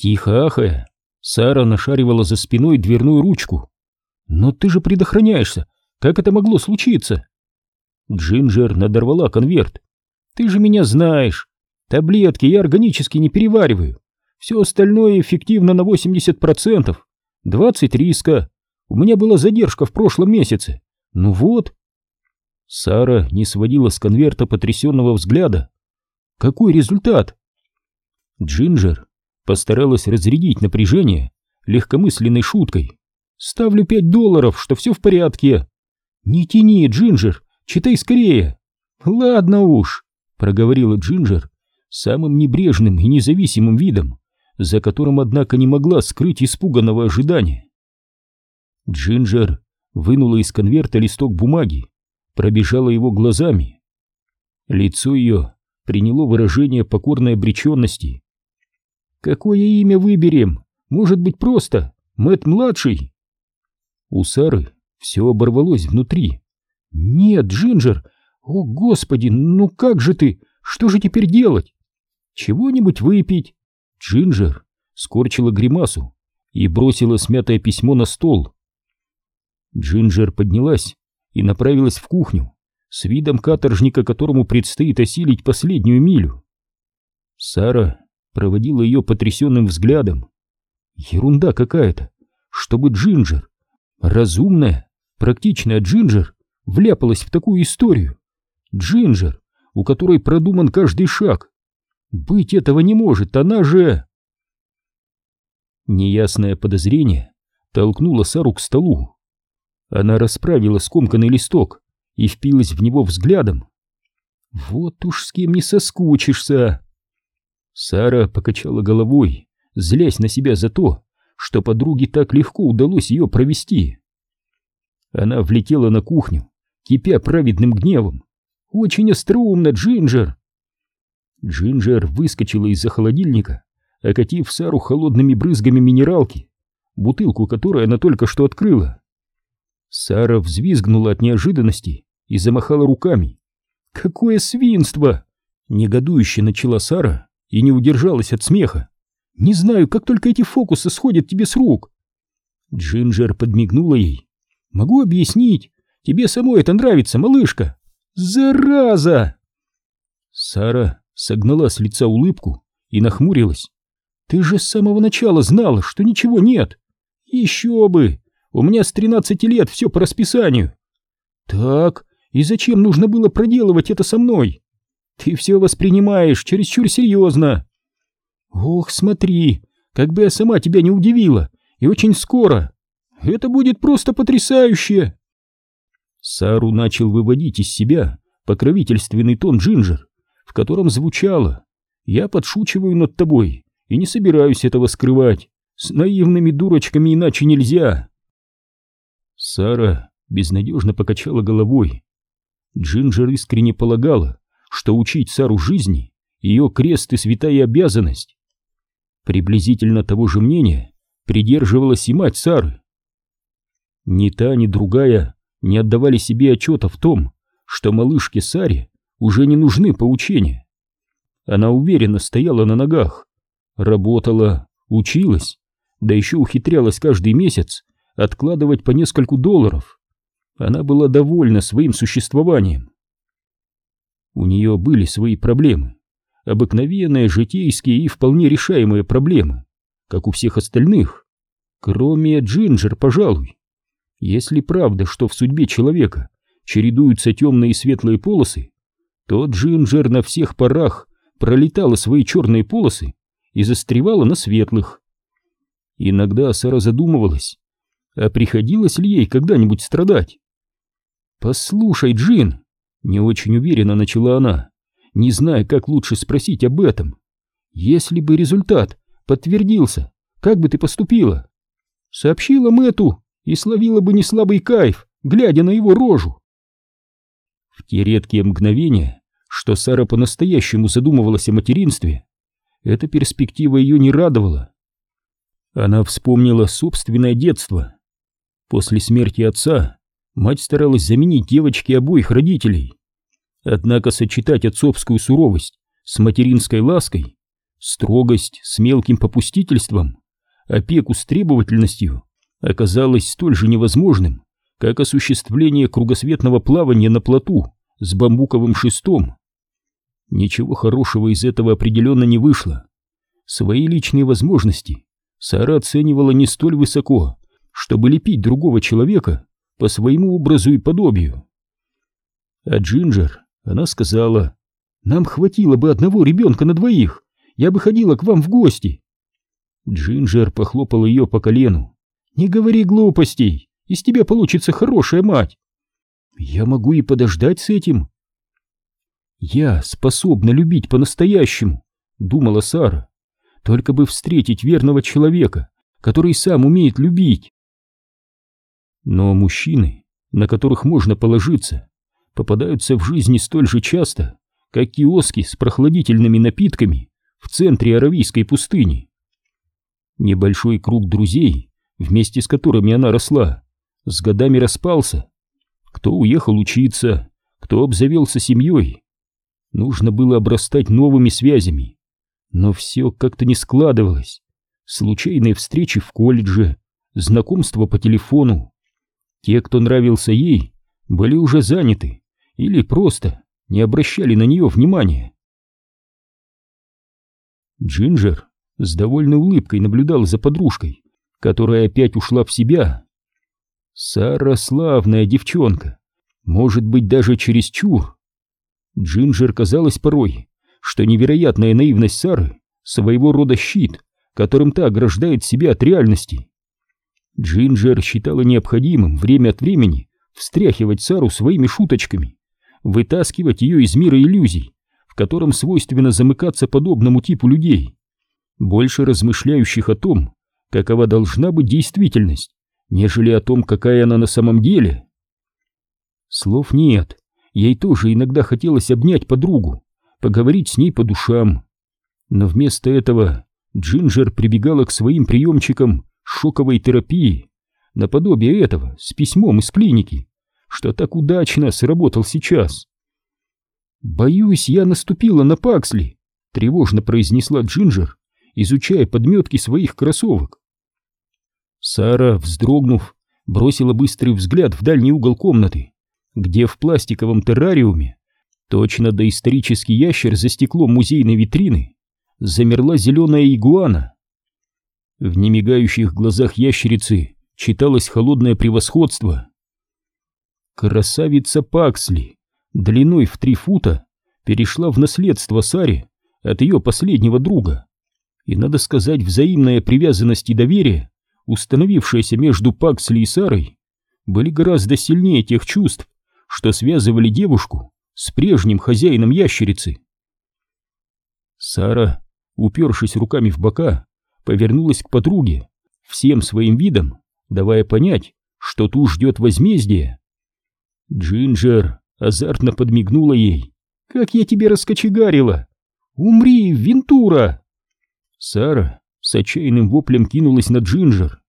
Тихо ахая, Сара нашаривала за спиной дверную ручку. «Но ты же предохраняешься! Как это могло случиться?» Джинджер надорвала конверт. «Ты же меня знаешь! Таблетки я органически не перевариваю. Все остальное эффективно на 80%. 20 риска. У меня была задержка в прошлом месяце. Ну вот». Сара не сводила с конверта потрясенного взгляда. «Какой результат?» Джинджер постаралась разрядить напряжение легкомысленной шуткой. «Ставлю пять долларов, что все в порядке». «Не тяни, Джинджер, читай скорее». «Ладно уж», — проговорила Джинджер самым небрежным и независимым видом, за которым, однако, не могла скрыть испуганного ожидания. Джинджер вынула из конверта листок бумаги, пробежала его глазами. Лицо ее приняло выражение покорной обреченности. «Какое имя выберем? Может быть, просто Мэт младший У Сары все оборвалось внутри. «Нет, Джинджер! О, Господи, ну как же ты? Что же теперь делать? Чего-нибудь выпить?» Джинджер скорчила гримасу и бросила смятое письмо на стол. Джинджер поднялась и направилась в кухню с видом каторжника, которому предстоит осилить последнюю милю. Сара проводила ее потрясенным взглядом. Ерунда какая-то, чтобы Джинджер, разумная, практичная Джинджер, вляпалась в такую историю. Джинджер, у которой продуман каждый шаг. Быть этого не может, она же... Неясное подозрение толкнуло Сару к столу. Она расправила скомканный листок и впилась в него взглядом. «Вот уж с кем не соскучишься!» Сара покачала головой, злясь на себя за то, что подруге так легко удалось ее провести. Она влетела на кухню, кипя праведным гневом. «Очень остроумно, Джинджер!» Джинджер выскочила из-за холодильника, окатив Сару холодными брызгами минералки, бутылку которой она только что открыла. Сара взвизгнула от неожиданности и замахала руками. «Какое свинство!» — негодующе начала Сара и не удержалась от смеха. «Не знаю, как только эти фокусы сходят тебе с рук!» Джинджер подмигнула ей. «Могу объяснить. Тебе самой это нравится, малышка!» «Зараза!» Сара согнала с лица улыбку и нахмурилась. «Ты же с самого начала знала, что ничего нет!» «Еще бы! У меня с тринадцати лет все по расписанию!» «Так, и зачем нужно было проделывать это со мной? Ты все воспринимаешь чересчур серьезно!» «Ох, смотри, как бы я сама тебя не удивила, и очень скоро! Это будет просто потрясающе!» Сару начал выводить из себя покровительственный тон Джинджер, в котором звучало «Я подшучиваю над тобой и не собираюсь этого скрывать. С наивными дурочками иначе нельзя». Сара безнадежно покачала головой. Джинджер искренне полагала, что учить Сару жизни — ее крест и святая обязанность. Приблизительно того же мнения придерживалась и мать Сары. Ни та, ни другая не отдавали себе отчета в том, что малышке Саре уже не нужны поучения. Она уверенно стояла на ногах, работала, училась, да еще ухитрялась каждый месяц откладывать по нескольку долларов. Она была довольна своим существованием. У нее были свои проблемы, обыкновенные, житейские и вполне решаемые проблемы, как у всех остальных, кроме Джинджер, пожалуй. Если правда, что в судьбе человека чередуются темные и светлые полосы, то Джинджер на всех парах пролетала свои черные полосы и застревала на светлых. Иногда Сара задумывалась, а приходилось ли ей когда-нибудь страдать? «Послушай, Джин!» — не очень уверенно начала она, не зная, как лучше спросить об этом. «Если бы результат подтвердился, как бы ты поступила?» «Сообщила Мэту и словила бы неслабый кайф, глядя на его рожу!» В те редкие мгновения, что Сара по-настоящему задумывалась о материнстве, эта перспектива ее не радовала. Она вспомнила собственное детство. После смерти отца мать старалась заменить девочке обоих родителей. Однако сочетать отцовскую суровость с материнской лаской Строгость с мелким попустительством, опеку с требовательностью оказалось столь же невозможным, как осуществление кругосветного плавания на плоту с бамбуковым шестом. Ничего хорошего из этого определенно не вышло. Свои личные возможности Сара оценивала не столь высоко, чтобы лепить другого человека по своему образу и подобию. А Джинджер, она сказала, «Нам хватило бы одного ребенка на двоих, я бы ходила к вам в гости». Джинджер похлопал ее по колену. «Не говори глупостей, из тебя получится хорошая мать». «Я могу и подождать с этим». «Я способна любить по-настоящему», — думала Сара. «Только бы встретить верного человека, который сам умеет любить». Но мужчины, на которых можно положиться, попадаются в жизни столь же часто, как киоски с прохладительными напитками в центре Аравийской пустыни. Небольшой круг друзей, вместе с которыми она росла, с годами распался. Кто уехал учиться, кто обзавелся семьей. Нужно было обрастать новыми связями. Но все как-то не складывалось. Случайные встречи в колледже, знакомства по телефону. Те, кто нравился ей, были уже заняты или просто не обращали на нее внимания. Джинджер с довольной улыбкой наблюдал за подружкой, которая опять ушла в себя. Сара славная девчонка, может быть даже чересчур. Джинджер казалось порой, что невероятная наивность Сары своего рода щит, которым та ограждает себя от реальности. Джинджер считала необходимым время от времени встряхивать Сару своими шуточками, вытаскивать ее из мира иллюзий, в котором свойственно замыкаться подобному типу людей больше размышляющих о том, какова должна быть действительность, нежели о том, какая она на самом деле. Слов нет, ей тоже иногда хотелось обнять подругу, поговорить с ней по душам. Но вместо этого Джинджер прибегала к своим приемчикам шоковой терапии, наподобие этого, с письмом из клиники, что так удачно сработал сейчас. «Боюсь, я наступила на Паксли», — тревожно произнесла Джинджер, изучая подметки своих кроссовок. Сара, вздрогнув, бросила быстрый взгляд в дальний угол комнаты, где в пластиковом террариуме, точно доисторический ящер за стеклом музейной витрины, замерла зеленая игуана. В немигающих глазах ящерицы читалось холодное превосходство. Красавица Паксли, длиной в три фута, перешла в наследство Саре от ее последнего друга и, надо сказать, взаимная привязанность и доверие, установившееся между Паксли и Сарой, были гораздо сильнее тех чувств, что связывали девушку с прежним хозяином ящерицы. Сара, упершись руками в бока, повернулась к подруге, всем своим видом давая понять, что ту ждет возмездие. Джинджер азартно подмигнула ей. «Как я тебе раскочегарила! Умри, Вентура!» Сара с отчаянным воплем кинулась на Джинджер.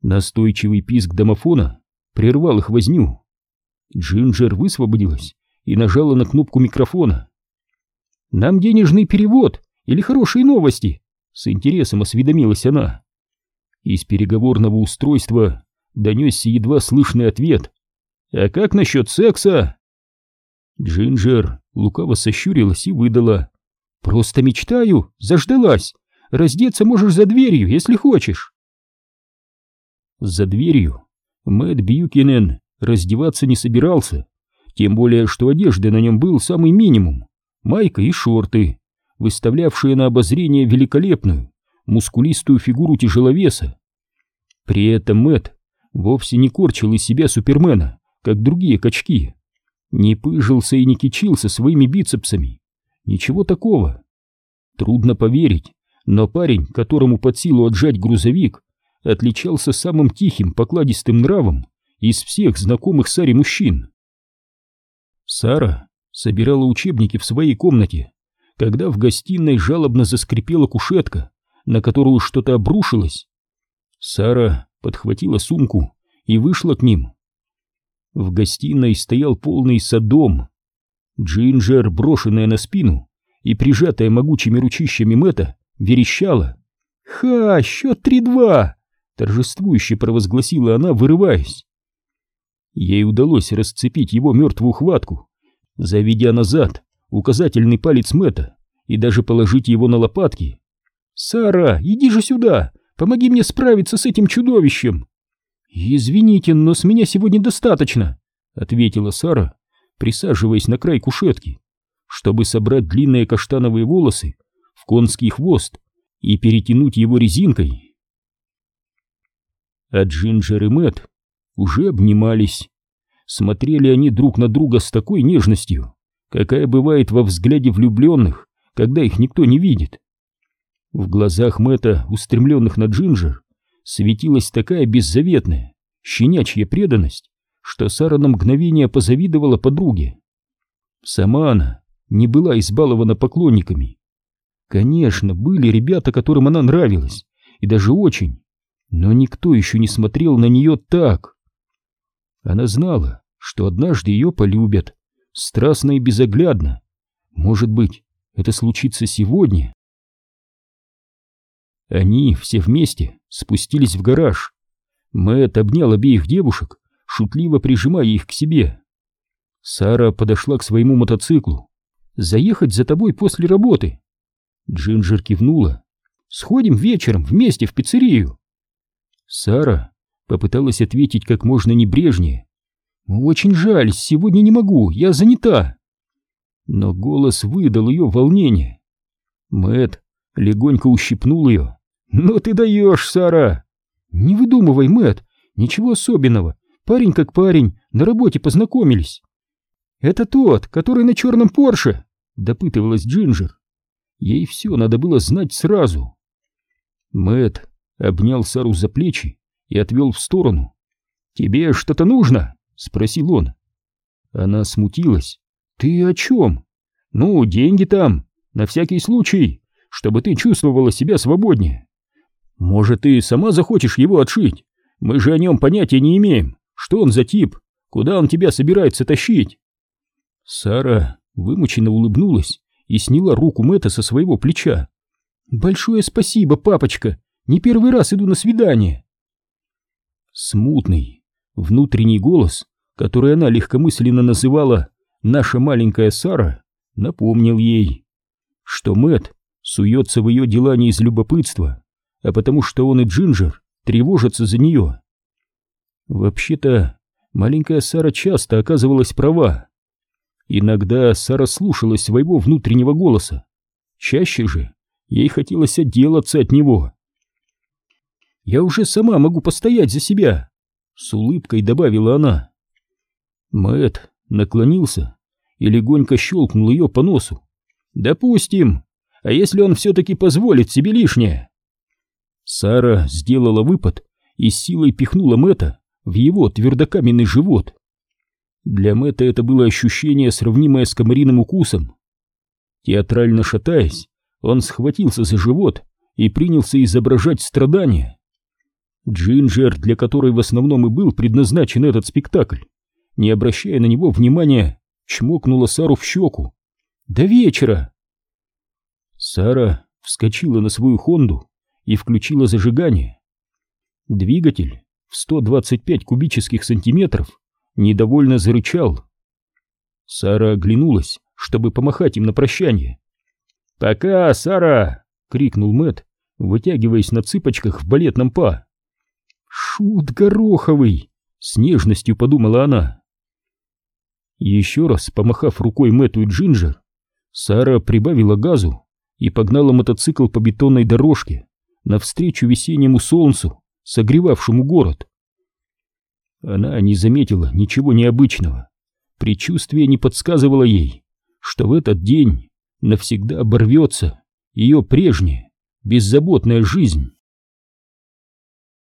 Настойчивый писк домофона прервал их возню. Джинджер высвободилась и нажала на кнопку микрофона. «Нам денежный перевод или хорошие новости?» С интересом осведомилась она. Из переговорного устройства донесся едва слышный ответ. «А как насчет секса?» Джинджер лукаво сощурилась и выдала. «Просто мечтаю, заждалась. Раздеться можешь за дверью, если хочешь». За дверью Мэтт Бьюкинен раздеваться не собирался, тем более, что одежды на нем был самый минимум, майка и шорты, выставлявшие на обозрение великолепную, мускулистую фигуру тяжеловеса. При этом Мэтт вовсе не корчил из себя супермена, как другие качки, не пыжился и не кичился своими бицепсами, Ничего такого. Трудно поверить, но парень, которому под силу отжать грузовик, отличался самым тихим, покладистым нравом из всех знакомых Саре мужчин. Сара собирала учебники в своей комнате, когда в гостиной жалобно заскрипела кушетка, на которую что-то обрушилось. Сара подхватила сумку и вышла к ним. В гостиной стоял полный садом. Джинджер, брошенная на спину, и прижатая могучими ручищами Мэтта верещала. «Ха! Счет три-два!» — торжествующе провозгласила она, вырываясь. Ей удалось расцепить его мертвую хватку, заведя назад указательный палец Мэтта и даже положить его на лопатки. «Сара, иди же сюда! Помоги мне справиться с этим чудовищем!» «Извините, но с меня сегодня достаточно», — ответила Сара, присаживаясь на край кушетки, чтобы собрать длинные каштановые волосы в конский хвост и перетянуть его резинкой. А Джинджер и Мэтт уже обнимались. Смотрели они друг на друга с такой нежностью, какая бывает во взгляде влюбленных, когда их никто не видит. В глазах Мэтта, устремленных на Джинджер, светилась такая беззаветная, щенячья преданность, что Сара на мгновение позавидовала подруге. Сама она не была избалована поклонниками. Конечно, были ребята, которым она нравилась, и даже очень, но никто еще не смотрел на нее так. Она знала, что однажды ее полюбят, страстно и безоглядно. Может быть, это случится сегодня? Они все вместе спустились в гараж. Мэтт обнял обеих девушек, шутливо прижимая их к себе. Сара подошла к своему мотоциклу. «Заехать за тобой после работы?» Джинджер кивнула. «Сходим вечером вместе в пиццерию». Сара попыталась ответить как можно небрежнее. «Очень жаль, сегодня не могу, я занята». Но голос выдал ее волнение. Мэт легонько ущипнул ее. «Ну ты даешь, Сара!» «Не выдумывай, Мэт, ничего особенного. Парень как парень, на работе познакомились». «Это тот, который на черном Порше?» — допытывалась Джинджер. Ей все надо было знать сразу. Мэт обнял Сару за плечи и отвел в сторону. «Тебе что-то нужно?» — спросил он. Она смутилась. «Ты о чем?» «Ну, деньги там, на всякий случай, чтобы ты чувствовала себя свободнее. Может, ты сама захочешь его отшить? Мы же о нем понятия не имеем. Что он за тип? Куда он тебя собирается тащить?» Сара вымученно улыбнулась и сняла руку Мэтта со своего плеча. «Большое спасибо, папочка! Не первый раз иду на свидание!» Смутный, внутренний голос, который она легкомысленно называла «наша маленькая Сара», напомнил ей, что Мэт суется в ее дела не из любопытства, а потому что он и Джинджер тревожатся за нее. Вообще-то, маленькая Сара часто оказывалась права. Иногда Сара слушалась своего внутреннего голоса. Чаще же ей хотелось отделаться от него. «Я уже сама могу постоять за себя», — с улыбкой добавила она. Мэт наклонился и легонько щелкнул ее по носу. «Допустим, а если он все-таки позволит себе лишнее?» Сара сделала выпад и с силой пихнула Мэта в его твердокаменный живот. Для Мэтта это было ощущение, сравнимое с комариным укусом. Театрально шатаясь, он схватился за живот и принялся изображать страдания. Джинджер, для которой в основном и был предназначен этот спектакль, не обращая на него внимания, чмокнула Сару в щеку. «До вечера!» Сара вскочила на свою Хонду и включила зажигание. Двигатель в 125 кубических сантиметров недовольно зарычал. Сара оглянулась, чтобы помахать им на прощание. «Пока, Сара!» — крикнул Мэт, вытягиваясь на цыпочках в балетном па. «Шут гороховый!» — с нежностью подумала она. Еще раз помахав рукой Мэтту и Джинджер, Сара прибавила газу и погнала мотоцикл по бетонной дорожке навстречу весеннему солнцу, согревавшему город. Она не заметила ничего необычного. Предчувствие не подсказывало ей, что в этот день навсегда оборвется ее прежняя, беззаботная жизнь.